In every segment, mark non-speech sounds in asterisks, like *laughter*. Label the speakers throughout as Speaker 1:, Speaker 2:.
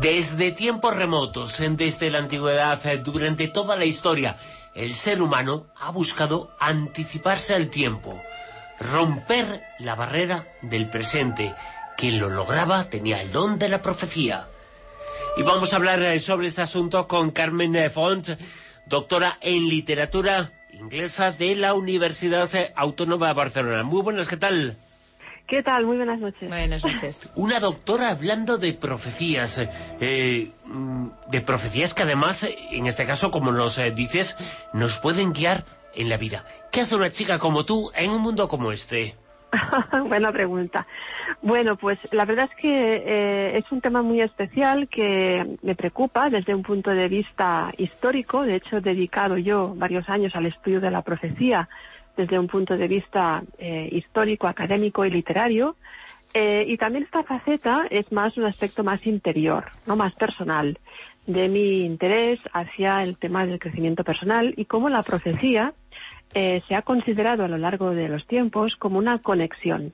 Speaker 1: Desde tiempos remotos, desde la antigüedad, durante toda la historia, el ser humano ha buscado anticiparse al tiempo, romper la barrera del presente. Quien lo lograba tenía el don de la profecía. Y vamos a hablar eh, sobre este asunto con Carmen Font, doctora en literatura inglesa de la Universidad Autónoma de Barcelona. Muy buenas, ¿qué tal?
Speaker 2: ¿Qué tal? Muy buenas noches.
Speaker 3: Buenas noches. *laughs*
Speaker 1: Una doctora hablando de profecías, eh, mm, de profecías que además, en este caso, como nos eh, dices, nos pueden guiar en la vida. ¿Qué hace una chica como tú en un mundo como este? *laughs*
Speaker 2: Buena pregunta. Bueno, pues la verdad es que eh, es un tema muy especial que me preocupa desde un punto de vista histórico. De hecho, he dedicado yo varios años al estudio de la profecía desde un punto de vista eh, histórico, académico y literario. Eh, y también esta faceta es más un aspecto más interior, no más personal, de mi interés hacia el tema del crecimiento personal y cómo la profecía eh, se ha considerado a lo largo de los tiempos como una conexión.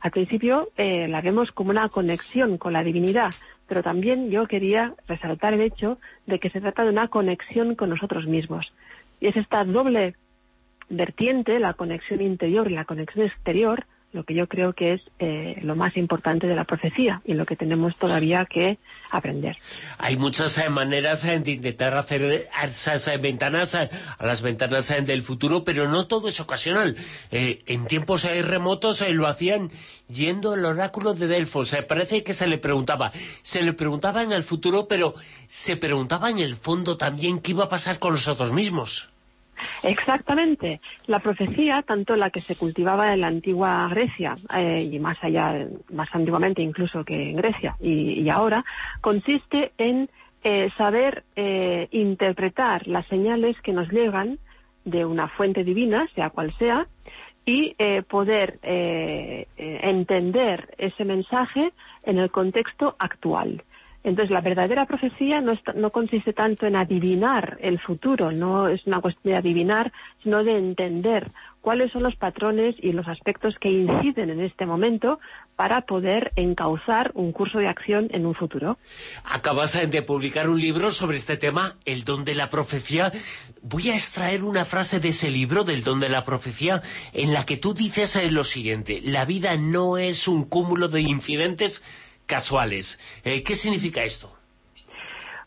Speaker 2: Al principio la vemos como una conexión con la divinidad, pero también yo quería resaltar el hecho de que se trata de una conexión con nosotros mismos. Y es esta doble vertiente, la conexión interior y la conexión exterior, lo que yo creo que es eh, lo más importante de la profecía y lo que tenemos todavía que aprender.
Speaker 1: Hay muchas eh, maneras eh, de intentar hacer esas ventanas a las ventanas del futuro, pero no todo es ocasional. en tiempos remotos lo hacían yendo al oráculo de Delfos. parece que se le preguntaba, se le preguntaba en el futuro, pero se preguntaba en el fondo también qué iba a pasar con nosotros mismos.
Speaker 2: Exactamente. La profecía, tanto la que se cultivaba en la antigua Grecia eh, y más allá, más antiguamente incluso que en Grecia y, ahora, consiste en eh, saber eh, interpretar las señales que nos llegan de una fuente divina, sea cual sea, y poder entender ese mensaje en el contexto actual. Entonces, la verdadera profecía no, consiste tanto en adivinar el futuro, no es una cuestión de adivinar, sino de entender cuáles son los patrones y los aspectos que inciden en este momento para poder encauzar un curso de acción en un futuro.
Speaker 1: Acabas de publicar un libro sobre este tema, El don de la profecía. Voy a extraer una frase de ese libro, del don de la profecía, en la que tú dices lo siguiente, la vida no es un cúmulo de incidentes casuales. Eh, ¿Qué significa esto?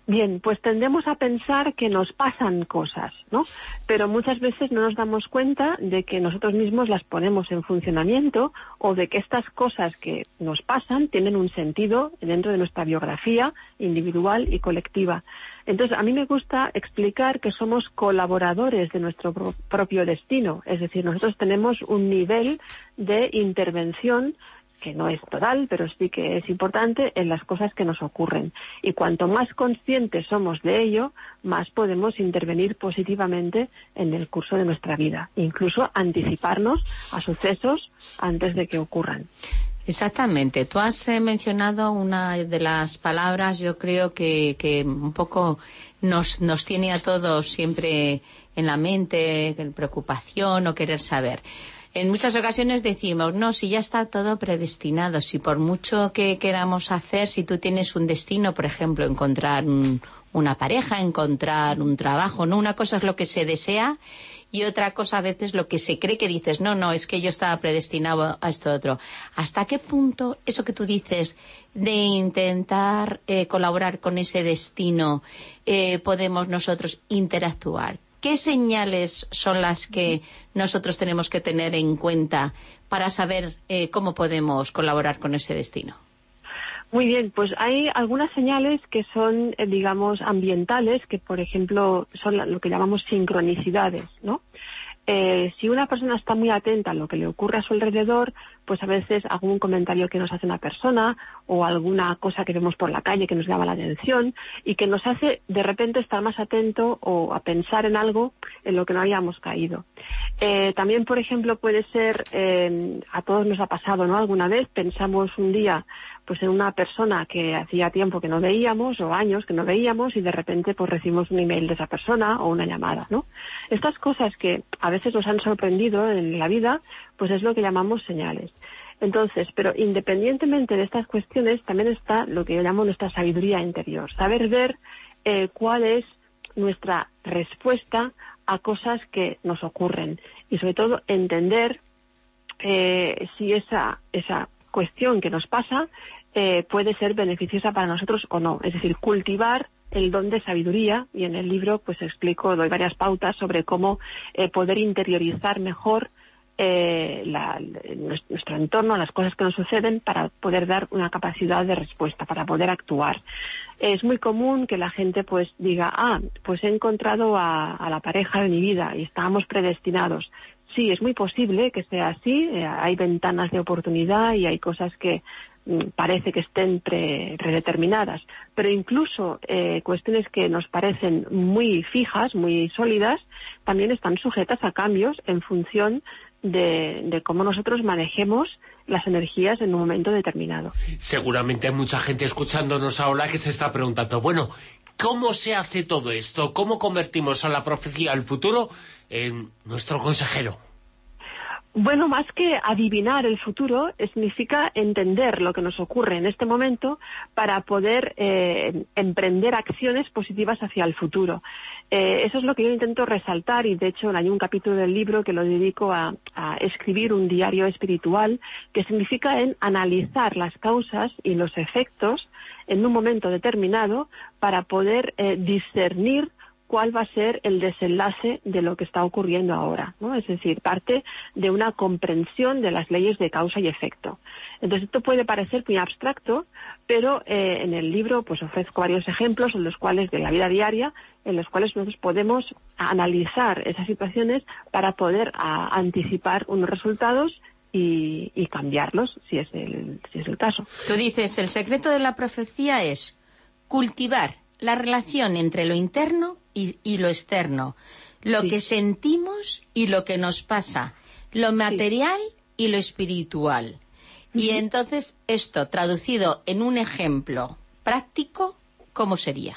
Speaker 2: Bien, pues tendemos a pensar que nos pasan cosas, ¿no? Pero muchas veces no nos damos cuenta de que nosotros mismos las ponemos en funcionamiento o de que estas cosas que nos pasan tienen un sentido dentro de nuestra biografía individual y colectiva. Entonces, a mí me gusta explicar que somos colaboradores de nuestro propio destino, es decir, nosotros tenemos un nivel de intervención que no es total, pero sí que es importante en las cosas que nos ocurren. Y cuanto más conscientes somos de ello, más podemos intervenir positivamente en el curso de nuestra vida, incluso anticiparnos a sucesos antes de que ocurran.
Speaker 3: Exactamente. Tú has eh, mencionado una de las palabras, yo creo que, que un poco nos, nos tiene a todos siempre en la mente, preocupación o querer saber. En muchas ocasiones decimos, no, si ya está todo predestinado, si por mucho que queramos hacer, si tú tienes un destino, por ejemplo, encontrar una pareja, encontrar un trabajo, ¿no? Una cosa es lo que se desea y otra cosa a veces lo que se cree que dices, no, no, es que yo estaba predestinado a esto otro. ¿Hasta qué punto eso que tú dices de intentar eh, colaborar con ese destino eh, podemos nosotros interactuar? ¿Qué señales son las que nosotros tenemos que tener en cuenta para saber eh, cómo podemos colaborar con ese destino?
Speaker 2: Muy bien, pues hay algunas señales que son, eh, digamos, ambientales, que por ejemplo son lo que llamamos sincronicidades, ¿no? Eh, si una persona está muy atenta a lo que le ocurre a su alrededor, pues a veces algún comentario que nos hace una persona o alguna cosa que vemos por la calle que nos llama la atención y que nos hace de repente estar más atento o a pensar en algo en lo que no habíamos caído. Eh, también, por ejemplo, puede ser, eh, a todos nos ha pasado, ¿no? Alguna vez pensamos un día pues en una persona que hacía tiempo que no veíamos o años que no veíamos y de repente pues recibimos un email de esa persona o una llamada, ¿no? Estas cosas que a veces nos han sorprendido en la vida, pues es lo que llamamos señales. Entonces, pero independientemente de estas cuestiones, también está lo que yo llamo nuestra sabiduría interior, saber ver eh, cuál es nuestra respuesta a cosas que nos ocurren y sobre todo entender eh, si esa, esa cuestión que nos pasa eh, puede ser beneficiosa para nosotros o no. Es decir, cultivar el don de sabiduría y en el libro pues explico, doy varias pautas sobre cómo eh, poder interiorizar mejor eh, la, nuestro entorno, las cosas que nos suceden para poder dar una capacidad de respuesta, para poder actuar. Es muy común que la gente pues diga, ah, pues he encontrado a, la pareja de mi vida y estábamos predestinados. Sí, es muy posible que sea así, eh, hay ventanas de oportunidad y hay cosas que mm, parece que estén pre, predeterminadas, pero incluso eh, cuestiones que nos parecen muy fijas, muy sólidas, también están sujetas a cambios en función de, de, cómo nosotros manejemos las energías en un momento determinado.
Speaker 1: Seguramente hay mucha gente escuchándonos ahora que se está preguntando, bueno, ¿cómo se hace todo esto? ¿Cómo convertimos a la profecía al futuro en nuestro consejero?
Speaker 2: Bueno, más que adivinar el futuro, significa entender lo que nos ocurre en este momento para poder eh, emprender acciones positivas hacia el futuro. Eh, eso es lo que yo intento resaltar y de hecho hay un capítulo del libro que lo dedico a, escribir un diario espiritual que significa en analizar las causas y los efectos en un momento determinado para poder eh, discernir cuál va a ser el desenlace de lo que está ocurriendo ahora, ¿no? Es decir, parte de una comprensión de las leyes de causa y efecto. Entonces, esto puede parecer muy abstracto, pero eh, en el libro pues ofrezco varios ejemplos en los cuales de la vida diaria, en los cuales nosotros podemos analizar esas situaciones para poder a, anticipar unos resultados y, y, cambiarlos, si es, el, si es el caso.
Speaker 3: Tú dices, el secreto de la profecía es cultivar la relación entre lo interno y, y lo externo, lo sí. que sentimos y lo que nos pasa, lo material sí. y lo espiritual. Uh -huh. Y entonces esto, traducido en un ejemplo práctico, ¿cómo sería?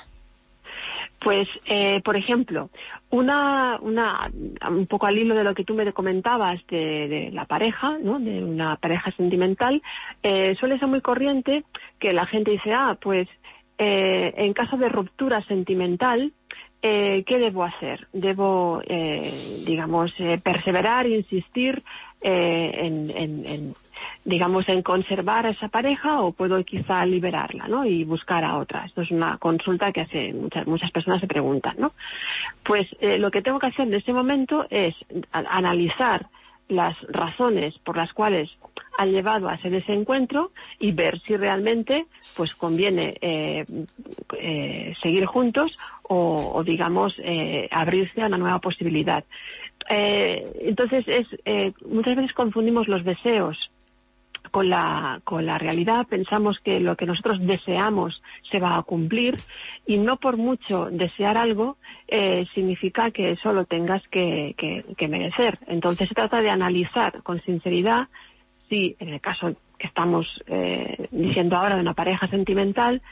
Speaker 2: Pues, eh, por ejemplo, una, una, un poco al hilo de lo que tú me comentabas de, de la pareja, ¿no? de una pareja sentimental, eh, suele ser muy corriente que la gente dice, ah, pues eh, en caso de ruptura sentimental, eh, ¿qué debo hacer? ¿Debo, eh, digamos, eh, perseverar, insistir eh, en, en, en, digamos, en conservar esa pareja o puedo quizá liberarla, ¿no? Y buscar a otra. Esto es una consulta que hace muchas, muchas personas se preguntan, ¿no? Pues lo que tengo que hacer en ese momento es analizar las razones por las cuales han llevado a hacer ese encuentro y ver si realmente pues conviene eh, eh, seguir juntos o, digamos eh, abrirse a una nueva posibilidad. Entonces es muchas veces confundimos los deseos con la, con la realidad, pensamos que lo que nosotros deseamos se va a cumplir y no por mucho desear algo eh, significa que eso lo tengas que, que, merecer. Entonces se trata de analizar con sinceridad si, en el caso que estamos eh, diciendo ahora de una pareja sentimental,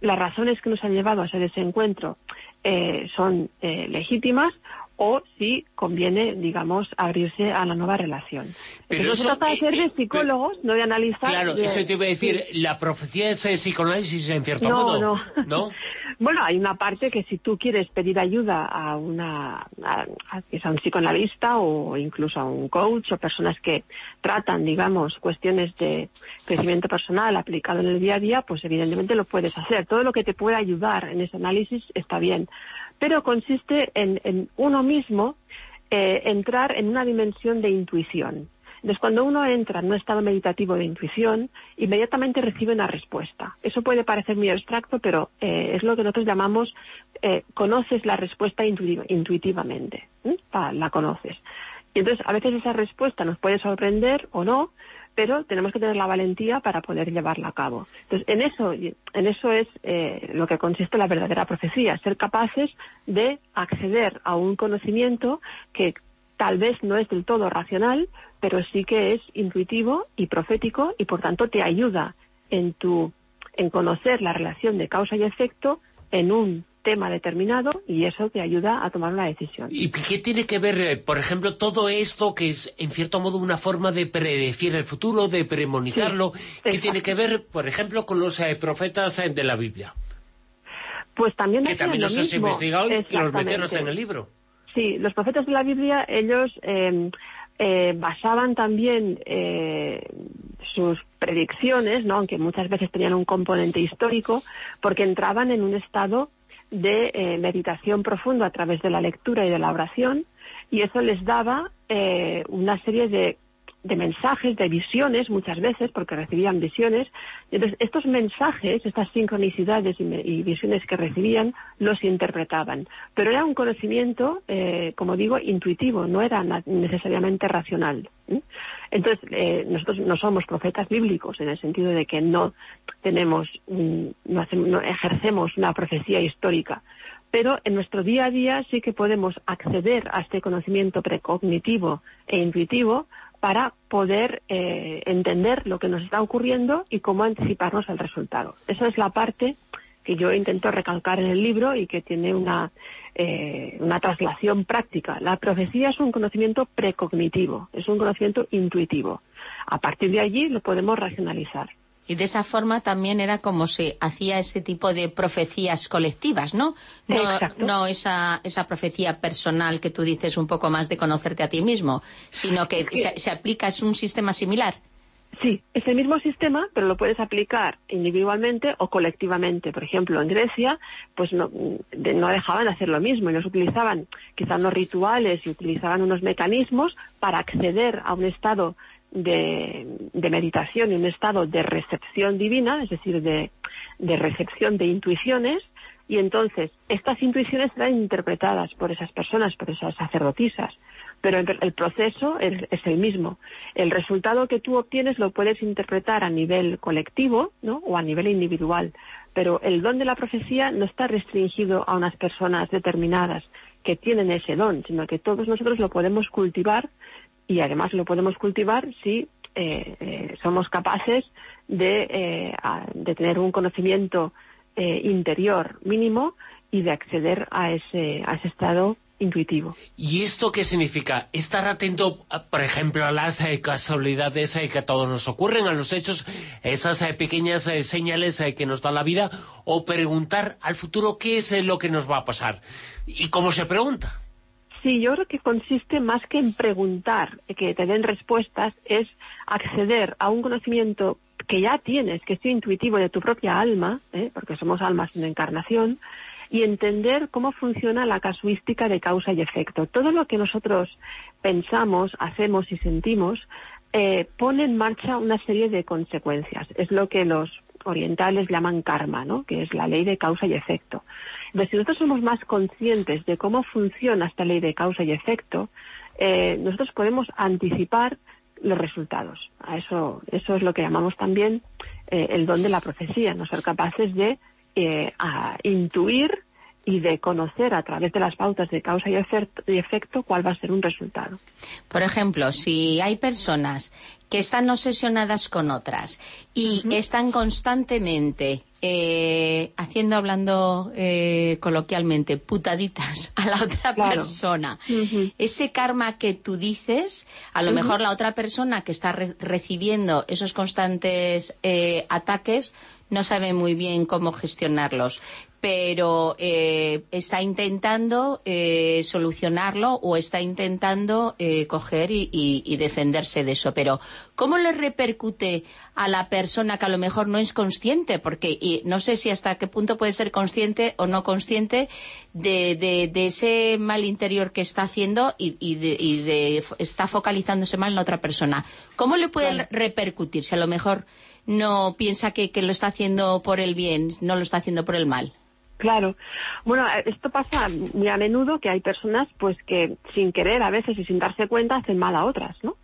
Speaker 2: las razones que nos han llevado a ese encuentro eh, son eh, legítimas o si conviene, digamos, abrirse a la nueva relación.
Speaker 1: Pero
Speaker 2: Entonces,
Speaker 1: eso,
Speaker 2: se trata de ser
Speaker 1: eh,
Speaker 2: de
Speaker 1: eh,
Speaker 2: psicólogos,
Speaker 1: pero,
Speaker 2: no de analizar...
Speaker 1: Claro,
Speaker 2: de,
Speaker 1: eso te iba a decir,
Speaker 2: sí.
Speaker 1: la profecía es el psicoanálisis en cierto
Speaker 2: no,
Speaker 1: modo,
Speaker 2: no,
Speaker 1: ¿no? *laughs*
Speaker 2: bueno, hay una parte que si tú quieres pedir ayuda a una a, a, un psicoanalista o incluso a un coach o personas que tratan, digamos, cuestiones de crecimiento personal aplicado en el día a día, pues evidentemente lo puedes hacer. Todo lo que te pueda ayudar en ese análisis está bien. Pero consiste en, en uno mismo eh, entrar en una dimensión de intuición. Entonces, cuando uno entra en un estado meditativo de intuición, inmediatamente recibe una respuesta. Eso puede parecer muy abstracto, pero eh, es lo que nosotros llamamos, eh, conoces la respuesta intuitiva, intuitivamente, ¿eh? la conoces. Y entonces, a veces esa respuesta nos puede sorprender o no, pero tenemos que tener la valentía para poder llevarla a cabo. Entonces, en eso, en eso es eh, lo que consiste la verdadera profecía, ser capaces de acceder a un conocimiento que tal vez no es del todo racional, pero sí que es intuitivo y profético y por tanto te ayuda en tu en conocer la relación de causa y efecto en un tema determinado y eso te ayuda a tomar una decisión.
Speaker 1: ¿Y qué tiene que ver, eh, por ejemplo, todo esto que es, en cierto modo, una forma de predecir el futuro, de premonizarlo? ¿Qué tiene que ver, por ejemplo, con los eh, profetas eh, de la Biblia?
Speaker 2: Pues también
Speaker 1: Que también los has investigado y los mencionas en el libro.
Speaker 2: Sí, los profetas de la Biblia, ellos basaban también sus predicciones, ¿no? aunque muchas veces tenían un componente histórico, porque entraban en un estado de eh, meditación profundo a través de la lectura y de la oración, y eso les daba eh, una serie de de mensajes, de visiones muchas veces, porque recibían visiones. Entonces, estos mensajes, estas sincronicidades y, visiones que recibían, los interpretaban. Pero era un conocimiento, eh, como digo, intuitivo, no era necesariamente racional. Entonces, eh, nosotros no somos profetas bíblicos, en el sentido de que no tenemos, no, no ejercemos una profecía histórica pero en nuestro día a día sí que podemos acceder a este conocimiento precognitivo e intuitivo para poder eh, entender lo que nos está ocurriendo y cómo anticiparnos al resultado. Esa es la parte que yo intento recalcar en el libro y que tiene una, eh, una traslación práctica. La profecía es un conocimiento precognitivo, es un conocimiento intuitivo. A partir de allí lo podemos racionalizar.
Speaker 3: Y de esa forma también era como se hacía ese tipo de profecías colectivas, ¿no? No, no esa, esa profecía personal que tú dices un poco más de conocerte a ti mismo, sino que, se, aplica, es un sistema similar.
Speaker 2: Sí, es el mismo sistema, pero lo puedes aplicar individualmente o colectivamente. Por ejemplo, en Grecia, pues no, no dejaban hacer lo mismo. Ellos utilizaban quizás unos rituales y utilizaban unos mecanismos para acceder a un estado de, meditación y un estado de recepción divina, es decir, de, recepción de intuiciones, y entonces estas intuiciones serán interpretadas por esas personas, por esas sacerdotisas, pero el, proceso es, el mismo. El resultado que tú obtienes lo puedes interpretar a nivel colectivo ¿no? o a nivel individual, pero el don de la profecía no está restringido a unas personas determinadas que tienen ese don, sino que todos nosotros lo podemos cultivar y además lo podemos cultivar si eh, eh, somos capaces de, eh, de, tener un conocimiento interior mínimo y de acceder a ese, a ese estado intuitivo.
Speaker 1: ¿Y esto qué significa? Estar atento, por ejemplo, a las casualidades que a todos nos ocurren, a los hechos, esas pequeñas señales que nos da la vida, o preguntar al futuro qué es lo que nos va a pasar. ¿Y cómo se pregunta?
Speaker 2: Sí, yo creo que consiste más que en preguntar, que te den respuestas, es acceder a un conocimiento que ya tienes, que es intuitivo de tu propia alma, ¿eh? porque somos almas en encarnación, y entender cómo funciona la casuística de causa y efecto. Todo lo que nosotros pensamos, hacemos y sentimos eh, pone en marcha una serie de consecuencias. Es lo que los orientales llaman karma, ¿no? que es la ley de causa y efecto. Entonces, si nosotros somos más conscientes de cómo funciona esta ley de causa y efecto, eh, nosotros podemos anticipar los resultados. A eso, eso es lo que llamamos también eh, el don de la profecía, no ser capaces de eh, intuir y de conocer a través de las pautas de causa y efecto, cuál va a ser un resultado.
Speaker 3: Por ejemplo, si hay personas que están obsesionadas con otras y están constantemente eh, haciendo, hablando eh, coloquialmente, putaditas a la otra persona. Ese karma que tú dices, a lo mejor la otra persona que está recibiendo esos constantes eh, ataques no sabe muy bien cómo gestionarlos pero eh, está intentando eh, solucionarlo o está intentando eh, coger y, defenderse de eso. Pero, ¿cómo le repercute a la persona que a lo mejor no es consciente? Porque y no sé si hasta qué punto puede ser consciente o no consciente de, ese mal interior que está haciendo y, de, está focalizándose mal en la otra persona. ¿Cómo le puede repercutir si a lo mejor no piensa que lo está haciendo por el bien, no lo está haciendo por el mal?
Speaker 2: Claro. Bueno, esto pasa muy a menudo que hay personas pues que sin querer a veces y sin darse cuenta hacen mal a otras, ¿no?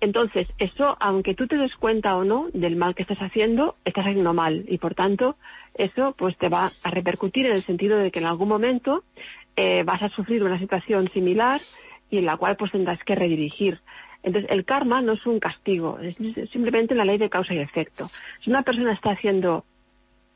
Speaker 2: Entonces, eso, aunque tú te des cuenta o no del mal que estás haciendo, estás haciendo mal y por tanto eso pues te va a repercutir en el sentido de que en algún momento eh, vas a sufrir una situación similar y en la cual pues tendrás que redirigir. Entonces, el karma no es un castigo, es simplemente la ley de causa y efecto. Si una persona está haciendo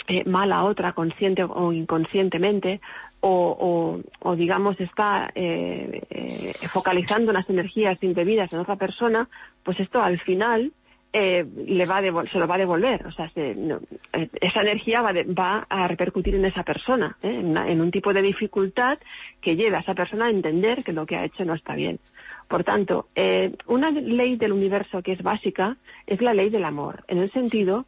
Speaker 2: eh, mal a otra, consciente o inconscientemente, o, digamos está eh, eh, focalizando unas energías indebidas en otra persona, pues esto al final le va se lo va a devolver. O sea, esa energía va, va, a repercutir en esa persona, en, en, un tipo de dificultad que lleve a esa persona a entender que lo que ha hecho no está bien. Por tanto, una ley del universo que es básica es la ley del amor, en el sentido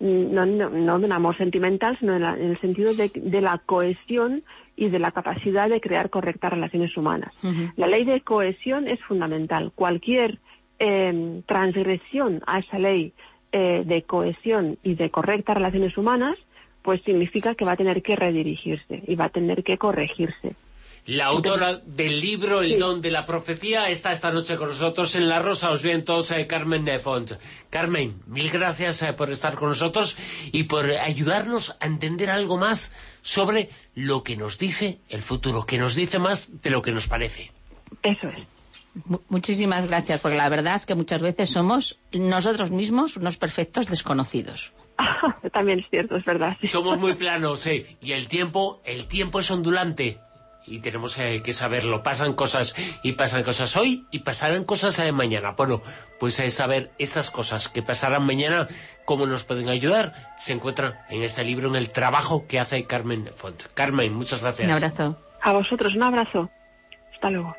Speaker 2: no, no, de un amor sentimental, sino en, el sentido de, la cohesión y de la capacidad de crear correctas relaciones humanas. La ley de cohesión es fundamental. Cualquier em, transgresión a esa ley eh, de cohesión y de correctas relaciones humanas, pues significa que va a tener que redirigirse y va a tener que corregirse.
Speaker 1: La autora del libro El don de la profecía está esta noche con nosotros en La Rosa los Vientos, eh, Carmen Nefont. Carmen, mil gracias eh, por estar con nosotros y por ayudarnos a entender algo más sobre lo que nos dice el futuro, que nos dice más de lo que nos parece.
Speaker 2: Eso es.
Speaker 3: Muchísimas gracias, porque la verdad es que muchas veces somos nosotros mismos unos perfectos desconocidos. *laughs*
Speaker 2: También es cierto, es verdad.
Speaker 1: Somos muy planos, sí. Y el tiempo, el tiempo es ondulante y tenemos eh, que saberlo. Pasan cosas y pasan cosas hoy y pasarán cosas eh, mañana. Bueno, pues es saber esas cosas que pasarán mañana, cómo nos pueden ayudar, se encuentran en este libro, en el trabajo que hace Carmen Font. Carmen, muchas gracias.
Speaker 3: Un abrazo.
Speaker 2: A vosotros, un abrazo. Hasta luego.